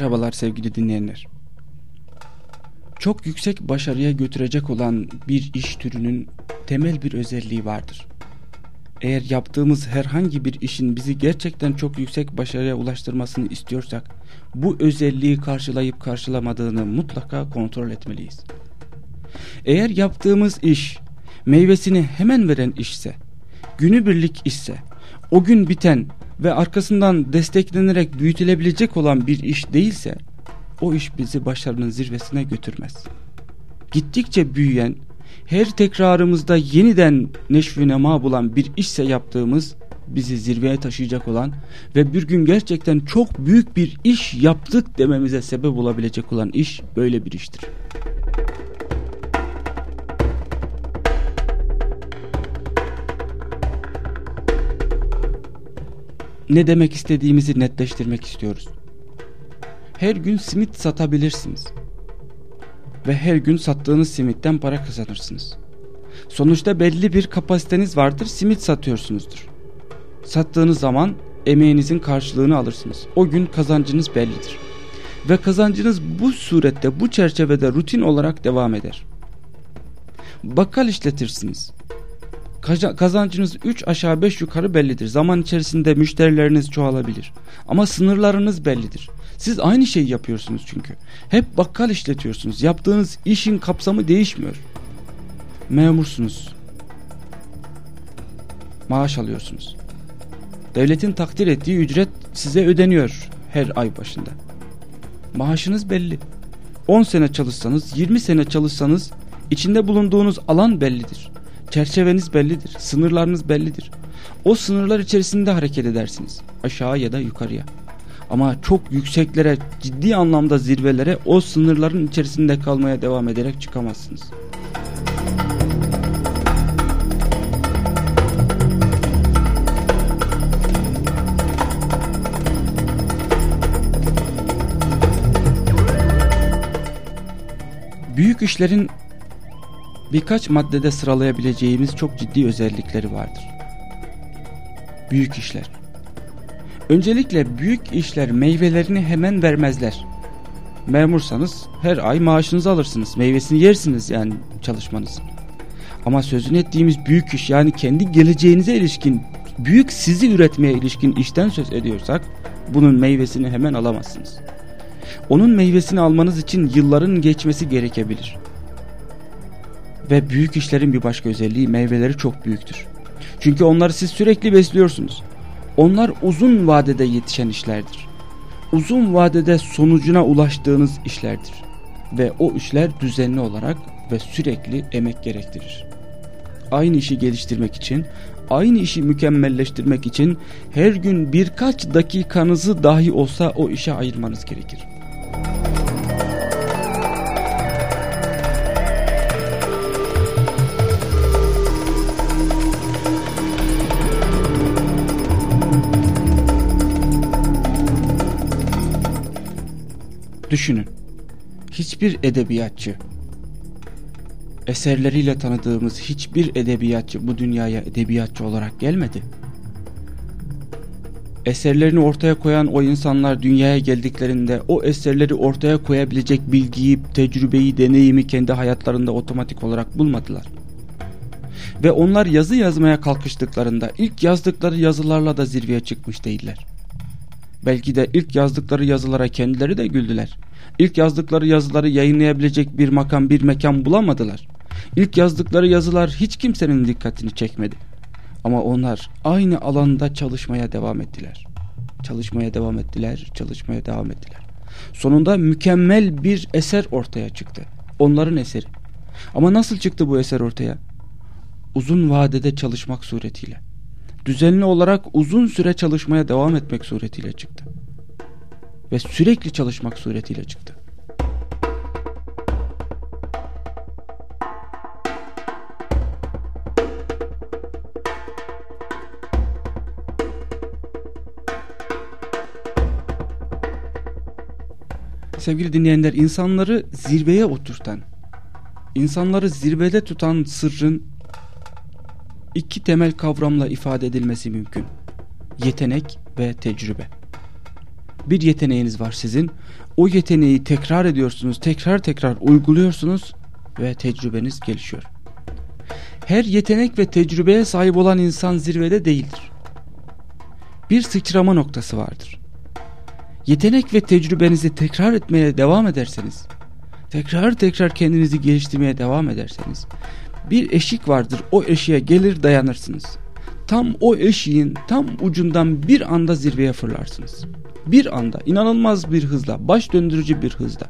Merhabalar sevgili dinleyenler. Çok yüksek başarıya götürecek olan bir iş türünün temel bir özelliği vardır. Eğer yaptığımız herhangi bir işin bizi gerçekten çok yüksek başarıya ulaştırmasını istiyorsak, bu özelliği karşılayıp karşılamadığını mutlaka kontrol etmeliyiz. Eğer yaptığımız iş meyvesini hemen veren işse, günübirlik işse, o gün biten ve arkasından desteklenerek büyütülebilecek olan bir iş değilse o iş bizi başarının zirvesine götürmez. Gittikçe büyüyen, her tekrarımızda yeniden neşvi nema bulan bir işse yaptığımız bizi zirveye taşıyacak olan ve bir gün gerçekten çok büyük bir iş yaptık dememize sebep olabilecek olan iş böyle bir iştir. Ne demek istediğimizi netleştirmek istiyoruz. Her gün simit satabilirsiniz. Ve her gün sattığınız simitten para kazanırsınız. Sonuçta belli bir kapasiteniz vardır, simit satıyorsunuzdur. Sattığınız zaman emeğinizin karşılığını alırsınız. O gün kazancınız bellidir. Ve kazancınız bu surette, bu çerçevede rutin olarak devam eder. Bakkal işletirsiniz kazancınız 3 aşağı 5 yukarı bellidir. Zaman içerisinde müşterileriniz çoğalabilir. Ama sınırlarınız bellidir. Siz aynı şeyi yapıyorsunuz çünkü. Hep bakkal işletiyorsunuz. Yaptığınız işin kapsamı değişmiyor. Memursunuz. Maaş alıyorsunuz. Devletin takdir ettiği ücret size ödeniyor her ay başında. Maaşınız belli. 10 sene çalışsanız, 20 sene çalışsanız içinde bulunduğunuz alan bellidir. Çerçeveniz bellidir, sınırlarınız bellidir. O sınırlar içerisinde hareket edersiniz. Aşağı ya da yukarıya. Ama çok yükseklere, ciddi anlamda zirvelere o sınırların içerisinde kalmaya devam ederek çıkamazsınız. Büyük işlerin birkaç maddede sıralayabileceğimiz çok ciddi özellikleri vardır. Büyük işler. Öncelikle büyük işler meyvelerini hemen vermezler. Memursanız her ay maaşınızı alırsınız. Meyvesini yersiniz yani çalışmanızın. Ama sözünü ettiğimiz büyük iş yani kendi geleceğinize ilişkin büyük sizi üretmeye ilişkin işten söz ediyorsak bunun meyvesini hemen alamazsınız. Onun meyvesini almanız için yılların geçmesi gerekebilir. Ve büyük işlerin bir başka özelliği meyveleri çok büyüktür. Çünkü onları siz sürekli besliyorsunuz. Onlar uzun vadede yetişen işlerdir. Uzun vadede sonucuna ulaştığınız işlerdir. Ve o işler düzenli olarak ve sürekli emek gerektirir. Aynı işi geliştirmek için, aynı işi mükemmelleştirmek için her gün birkaç dakikanızı dahi olsa o işe ayırmanız gerekir. Düşünün. Hiçbir edebiyatçı, eserleriyle tanıdığımız hiçbir edebiyatçı bu dünyaya edebiyatçı olarak gelmedi. Eserlerini ortaya koyan o insanlar dünyaya geldiklerinde o eserleri ortaya koyabilecek bilgiyi, tecrübeyi, deneyimi kendi hayatlarında otomatik olarak bulmadılar. Ve onlar yazı yazmaya kalkıştıklarında ilk yazdıkları yazılarla da zirveye çıkmış değiller. Belki de ilk yazdıkları yazılara kendileri de güldüler. İlk yazdıkları yazıları yayınlayabilecek bir makam bir mekan bulamadılar. İlk yazdıkları yazılar hiç kimsenin dikkatini çekmedi. Ama onlar aynı alanda çalışmaya devam ettiler. Çalışmaya devam ettiler, çalışmaya devam ettiler. Sonunda mükemmel bir eser ortaya çıktı. Onların eseri. Ama nasıl çıktı bu eser ortaya? Uzun vadede çalışmak suretiyle düzenli olarak uzun süre çalışmaya devam etmek suretiyle çıktı. Ve sürekli çalışmak suretiyle çıktı. Sevgili dinleyenler insanları zirveye oturtan, insanları zirvede tutan sırrın iki temel kavramla ifade edilmesi mümkün. Yetenek ve tecrübe. Bir yeteneğiniz var sizin. O yeteneği tekrar ediyorsunuz, tekrar tekrar uyguluyorsunuz ve tecrübeniz gelişiyor. Her yetenek ve tecrübeye sahip olan insan zirvede değildir. Bir sıçrama noktası vardır. Yetenek ve tecrübenizi tekrar etmeye devam ederseniz, tekrar tekrar kendinizi geliştirmeye devam ederseniz, bir eşik vardır o eşiğe gelir dayanırsınız. Tam o eşiğin tam ucundan bir anda zirveye fırlarsınız. Bir anda inanılmaz bir hızla baş döndürücü bir hızla.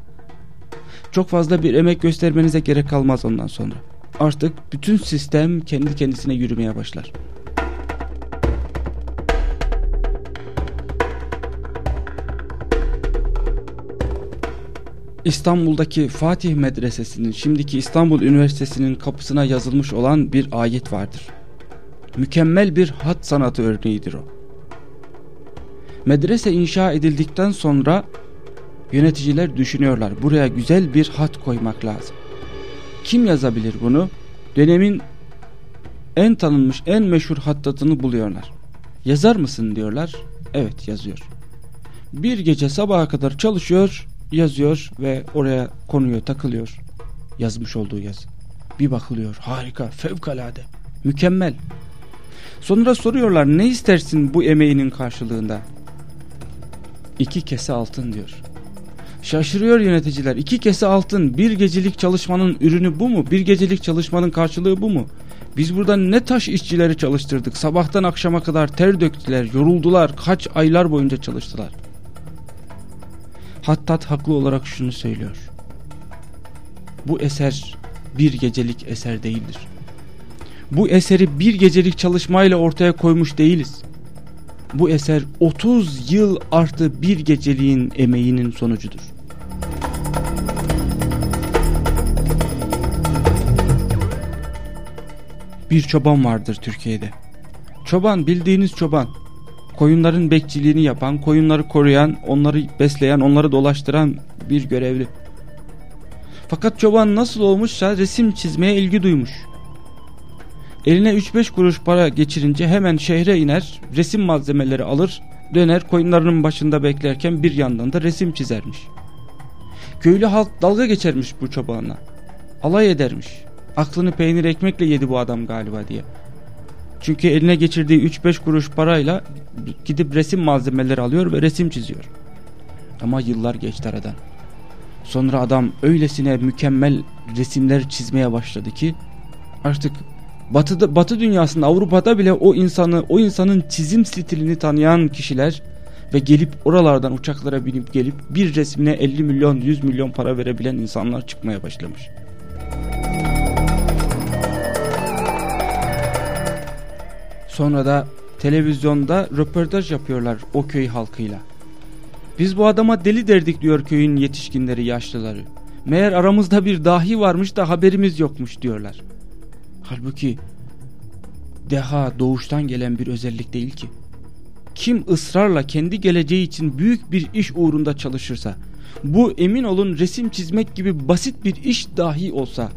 Çok fazla bir emek göstermenize gerek kalmaz ondan sonra. Artık bütün sistem kendi kendisine yürümeye başlar. İstanbul'daki Fatih Medresesi'nin şimdiki İstanbul Üniversitesi'nin kapısına yazılmış olan bir ayet vardır. Mükemmel bir hat sanatı örneğidir o. Medrese inşa edildikten sonra yöneticiler düşünüyorlar. Buraya güzel bir hat koymak lazım. Kim yazabilir bunu? Dönemin en tanınmış, en meşhur hattatını buluyorlar. Yazar mısın diyorlar. Evet yazıyor. Bir gece sabaha kadar çalışıyor, yazıyor ve oraya konuyor, takılıyor. Yazmış olduğu yazı. Bir bakılıyor. Harika, fevkalade, mükemmel. Sonra soruyorlar ne istersin bu emeğinin karşılığında? İki kese altın diyor. Şaşırıyor yöneticiler. İki kese altın bir gecelik çalışmanın ürünü bu mu? Bir gecelik çalışmanın karşılığı bu mu? Biz burada ne taş işçileri çalıştırdık. Sabahtan akşama kadar ter döktüler, yoruldular. Kaç aylar boyunca çalıştılar. Hattat haklı olarak şunu söylüyor. Bu eser bir gecelik eser değildir. Bu eseri bir gecelik çalışmayla ortaya koymuş değiliz. Bu eser 30 yıl artı bir geceliğin emeğinin sonucudur. Bir çoban vardır Türkiye'de. Çoban bildiğiniz çoban. Koyunların bekçiliğini yapan, koyunları koruyan, onları besleyen, onları dolaştıran bir görevli. Fakat çoban nasıl olmuşsa resim çizmeye ilgi duymuş. Eline 3-5 kuruş para geçirince hemen şehre iner, resim malzemeleri alır, döner koyunlarının başında beklerken bir yandan da resim çizermiş. Köylü halk dalga geçermiş bu çobanla. Alay edermiş. Aklını peynir ekmekle yedi bu adam galiba diye. Çünkü eline geçirdiği 3-5 kuruş parayla gidip resim malzemeleri alıyor ve resim çiziyor. Ama yıllar geçti aradan. Sonra adam öylesine mükemmel resimler çizmeye başladı ki artık Batı'da, Batı dünyasında Avrupa'da bile o insanı o insanın çizim stilini tanıyan kişiler ve gelip oralardan uçaklara binip gelip bir resmine 50 milyon 100 milyon para verebilen insanlar çıkmaya başlamış. Sonra da televizyonda röportaj yapıyorlar o köy halkıyla. Biz bu adama deli derdik diyor köyün yetişkinleri yaşlıları. Meğer aramızda bir dahi varmış da haberimiz yokmuş diyorlar. Halbuki deha doğuştan gelen bir özellik değil ki. Kim ısrarla kendi geleceği için büyük bir iş uğrunda çalışırsa, bu emin olun resim çizmek gibi basit bir iş dahi olsa,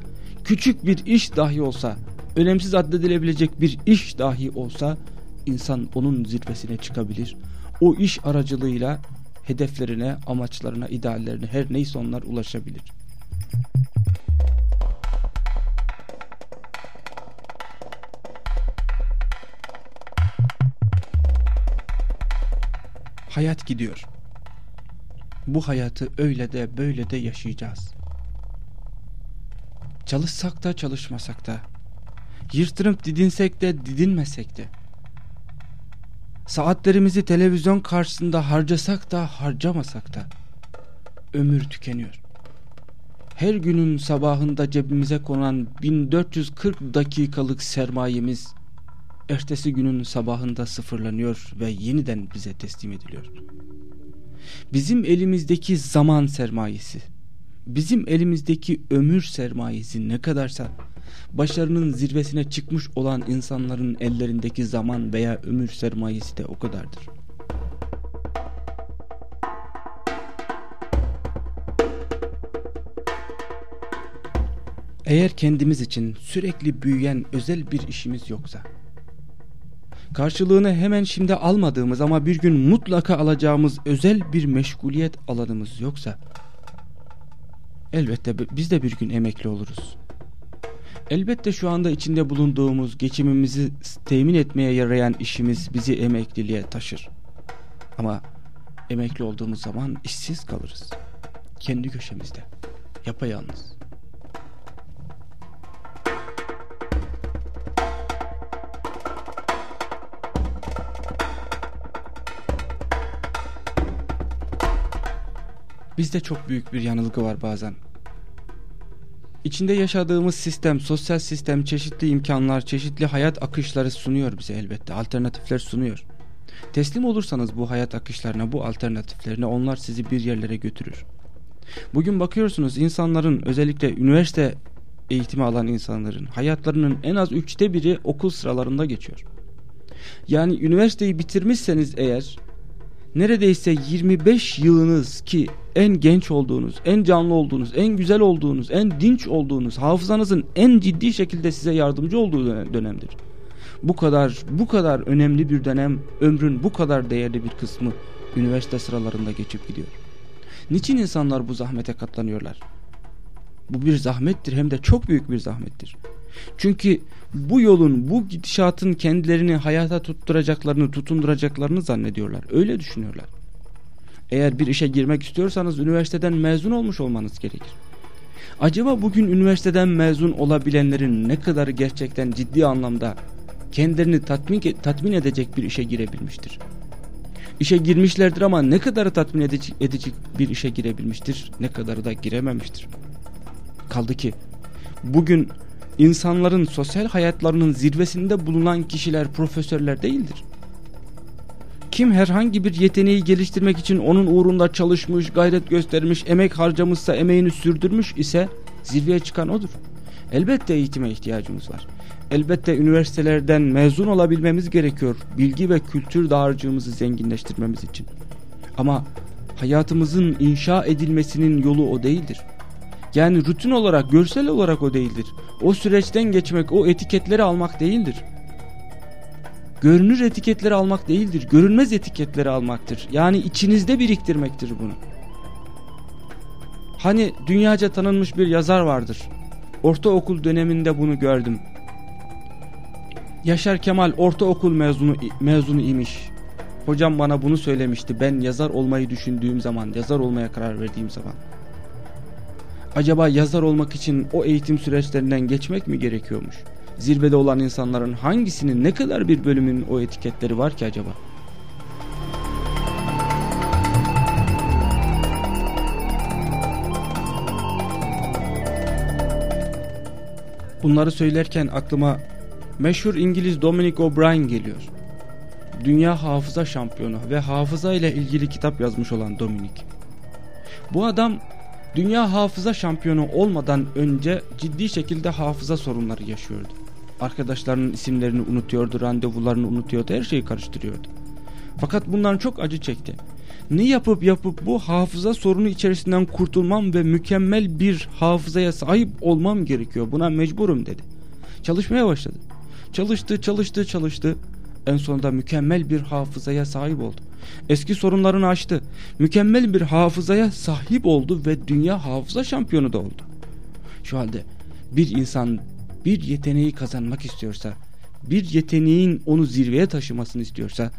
küçük bir iş dahi olsa, önemsiz addedilebilecek bir iş dahi olsa, insan onun zirvesine çıkabilir. O iş aracılığıyla hedeflerine, amaçlarına, ideallerine her neyse onlar ulaşabilir. Hayat gidiyor. Bu hayatı öyle de böyle de yaşayacağız. Çalışsak da çalışmasak da, yırtınıp didinsek de didinmesek de, saatlerimizi televizyon karşısında harcasak da harcamasak da, ömür tükeniyor. Her günün sabahında cebimize konan 1440 dakikalık sermayemiz, ertesi günün sabahında sıfırlanıyor ve yeniden bize teslim ediliyor. Bizim elimizdeki zaman sermayesi, bizim elimizdeki ömür sermayesi ne kadarsa başarının zirvesine çıkmış olan insanların ellerindeki zaman veya ömür sermayesi de o kadardır. Eğer kendimiz için sürekli büyüyen özel bir işimiz yoksa, Karşılığını hemen şimdi almadığımız ama bir gün mutlaka alacağımız özel bir meşguliyet alanımız yoksa elbette biz de bir gün emekli oluruz. Elbette şu anda içinde bulunduğumuz geçimimizi temin etmeye yarayan işimiz bizi emekliliğe taşır. Ama emekli olduğumuz zaman işsiz kalırız. Kendi köşemizde. Yapayalnız. Bizde çok büyük bir yanılgı var bazen. İçinde yaşadığımız sistem, sosyal sistem çeşitli imkanlar, çeşitli hayat akışları sunuyor bize elbette. Alternatifler sunuyor. Teslim olursanız bu hayat akışlarına, bu alternatiflerine onlar sizi bir yerlere götürür. Bugün bakıyorsunuz insanların özellikle üniversite eğitimi alan insanların hayatlarının en az üçte biri okul sıralarında geçiyor. Yani üniversiteyi bitirmişseniz eğer neredeyse 25 yılınız ki en genç olduğunuz, en canlı olduğunuz, en güzel olduğunuz, en dinç olduğunuz, hafızanızın en ciddi şekilde size yardımcı olduğu dönemdir. Bu kadar bu kadar önemli bir dönem, ömrün bu kadar değerli bir kısmı üniversite sıralarında geçip gidiyor. Niçin insanlar bu zahmete katlanıyorlar? Bu bir zahmettir hem de çok büyük bir zahmettir. Çünkü bu yolun, bu gidişatın kendilerini hayata tutturacaklarını, tutunduracaklarını zannediyorlar. Öyle düşünüyorlar. Eğer bir işe girmek istiyorsanız üniversiteden mezun olmuş olmanız gerekir. Acaba bugün üniversiteden mezun olabilenlerin ne kadar gerçekten ciddi anlamda kendilerini tatmin, tatmin edecek bir işe girebilmiştir? İşe girmişlerdir ama ne kadarı tatmin edecek, edecek bir işe girebilmiştir, ne kadarı da girememiştir. Kaldı ki bugün insanların sosyal hayatlarının zirvesinde bulunan kişiler profesörler değildir. Kim herhangi bir yeteneği geliştirmek için onun uğrunda çalışmış, gayret göstermiş, emek harcamışsa, emeğini sürdürmüş ise zirveye çıkan odur. Elbette eğitime ihtiyacımız var. Elbette üniversitelerden mezun olabilmemiz gerekiyor. Bilgi ve kültür dağarcığımızı zenginleştirmemiz için. Ama hayatımızın inşa edilmesinin yolu o değildir. Yani rutin olarak, görsel olarak o değildir. O süreçten geçmek, o etiketleri almak değildir. Görünür etiketleri almak değildir. Görünmez etiketleri almaktır. Yani içinizde biriktirmektir bunu. Hani dünyaca tanınmış bir yazar vardır. Ortaokul döneminde bunu gördüm. Yaşar Kemal ortaokul mezunu mezunu imiş. Hocam bana bunu söylemişti. Ben yazar olmayı düşündüğüm zaman, yazar olmaya karar verdiğim zaman. Acaba yazar olmak için o eğitim süreçlerinden geçmek mi gerekiyormuş? Zirvede olan insanların hangisinin ne kadar bir bölümün o etiketleri var ki acaba? Bunları söylerken aklıma meşhur İngiliz Dominic O'Brien geliyor. Dünya hafıza şampiyonu ve hafıza ile ilgili kitap yazmış olan Dominic. Bu adam Dünya hafıza şampiyonu olmadan önce ciddi şekilde hafıza sorunları yaşıyordu. Arkadaşlarının isimlerini unutuyordu, randevularını unutuyordu, her şeyi karıştırıyordu. Fakat bundan çok acı çekti. Ne yapıp yapıp bu hafıza sorunu içerisinden kurtulmam ve mükemmel bir hafızaya sahip olmam gerekiyor. Buna mecburum dedi. Çalışmaya başladı. Çalıştı, çalıştı, çalıştı. En sonunda mükemmel bir hafızaya sahip oldu. Eski sorunlarını aştı. Mükemmel bir hafızaya sahip oldu ve dünya hafıza şampiyonu da oldu. Şu halde bir insan bir yeteneği kazanmak istiyorsa, bir yeteneğin onu zirveye taşımasını istiyorsa,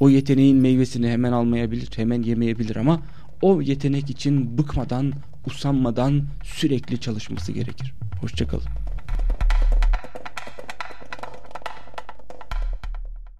o yeteneğin meyvesini hemen almayabilir, hemen yemeyebilir ama o yetenek için bıkmadan, usanmadan sürekli çalışması gerekir. Hoşçakalın.